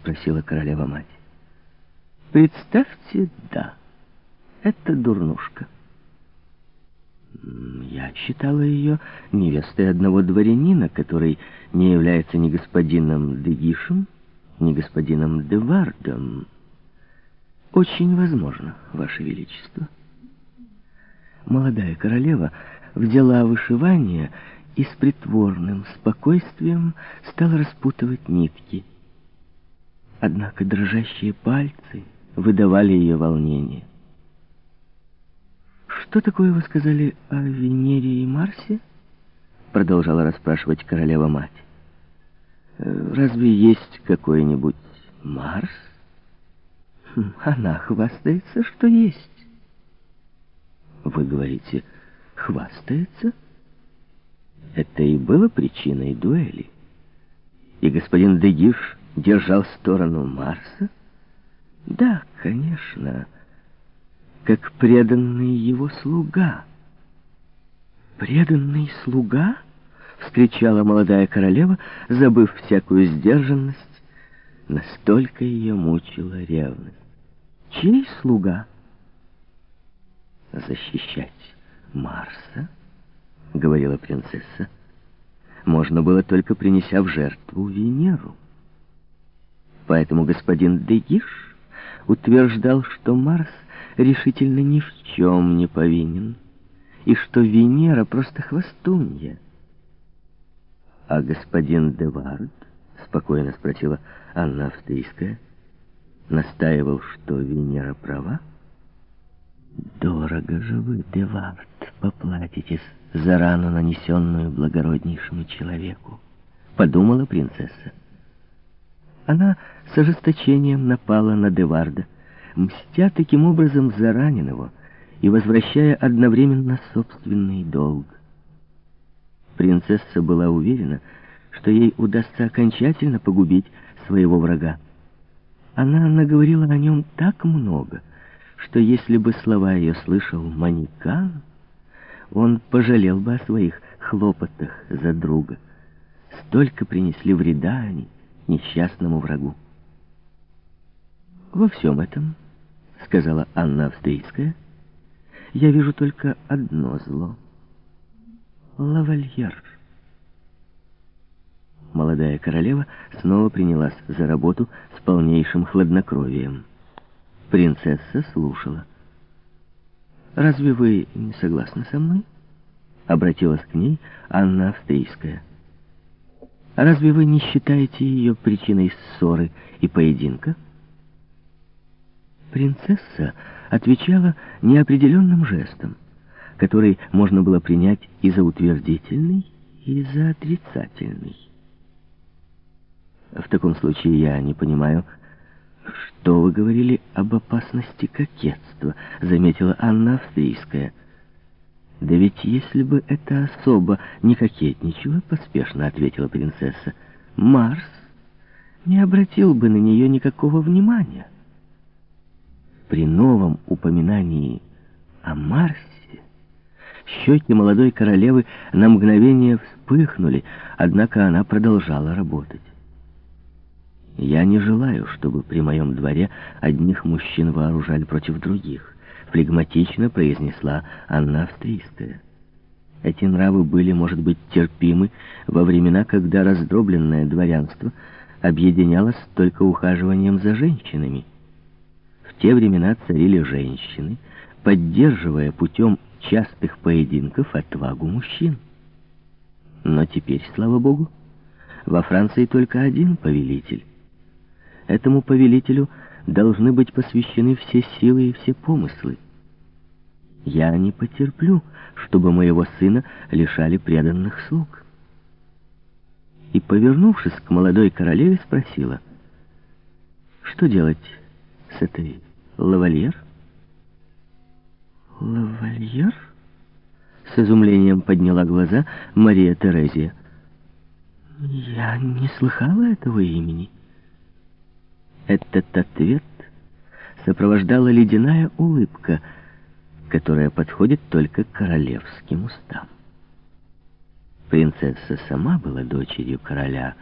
спросила королева-мать. «Представьте, да, это дурнушка». Я считала ее невестой одного дворянина, который не является ни господином Дегишем, ни господином Девардом. Очень возможно, Ваше Величество. Молодая королева взяла вышивание и с притворным спокойствием стала распутывать нитки. Однако дрожащие пальцы выдавали ее волнение. «Что такое вы сказали о Венере и Марсе?» Продолжала расспрашивать королева-мать. «Э, «Разве есть какой-нибудь Марс?» хм, «Она хвастается, что есть». «Вы говорите, хвастается?» Это и было причиной дуэли. И господин Дегиш держал сторону Марса? Да, конечно, как преданный его слуга. «Преданный слуга?» — вскричала молодая королева, забыв всякую сдержанность. Настолько ее мучила ревность. «Чей слуга?» «Защищать Марса?» — говорила принцесса. «Можно было только принеся в жертву Венеру». Поэтому господин Дегиш утверждал, что Марс решительно ни в чем не повинен, и что Венера просто хвостунья. «А господин Девард?» — спокойно спросила Анна Австрийская. «Настаивал, что Венера права?» «Дорого же вы, Девард, поплатитесь за рану, нанесенную благороднейшему человеку», — подумала принцесса. Она с ожесточением напала на Деварда, мстя таким образом за раненого и возвращая одновременно собственный долг. Принцесса была уверена, что ей удастся окончательно погубить своего врага. Она наговорила о нем так много, что если бы слова ее слышал Манекан, он пожалел бы о своих хлопотах за друга. Столько принесли вреда они несчастному врагу. «Во всем этом, — сказала Анна Австрийская, — я вижу только одно зло — лавальер». Молодая королева снова принялась за работу с полнейшим хладнокровием. Принцесса слушала. «Разве вы не согласны со мной?» Обратилась к ней Анна Австрийская. Разве вы не считаете ее причиной ссоры и поединка? Принцесса отвечала неопределенным жестом, который можно было принять и за утвердительный, и за отрицательный. В таком случае я не понимаю, что вы говорили об опасности кокетства, заметила Анна Австрийская. «Да ведь если бы эта особа не кокетничала, — поспешно ответила принцесса, — Марс не обратил бы на нее никакого внимания. При новом упоминании о Марсе щеки молодой королевы на мгновение вспыхнули, однако она продолжала работать. Я не желаю, чтобы при моем дворе одних мужчин вооружали против других флегматично произнесла Анна Австрийская. Эти нравы были, может быть, терпимы во времена, когда раздробленное дворянство объединялось только ухаживанием за женщинами. В те времена царили женщины, поддерживая путем частых поединков отвагу мужчин. Но теперь, слава богу, во Франции только один повелитель. Этому повелителю должны быть посвящены все силы и все помыслы. Я не потерплю, чтобы моего сына лишали преданных слуг. И, повернувшись к молодой королеве, спросила, что делать с этой лавальер? Лавальер? С изумлением подняла глаза Мария Терезия. Я не слыхала этого имени. Этот ответ сопровождала ледяная улыбка, которая подходит только королевским устам. Принцесса сама была дочерью короля,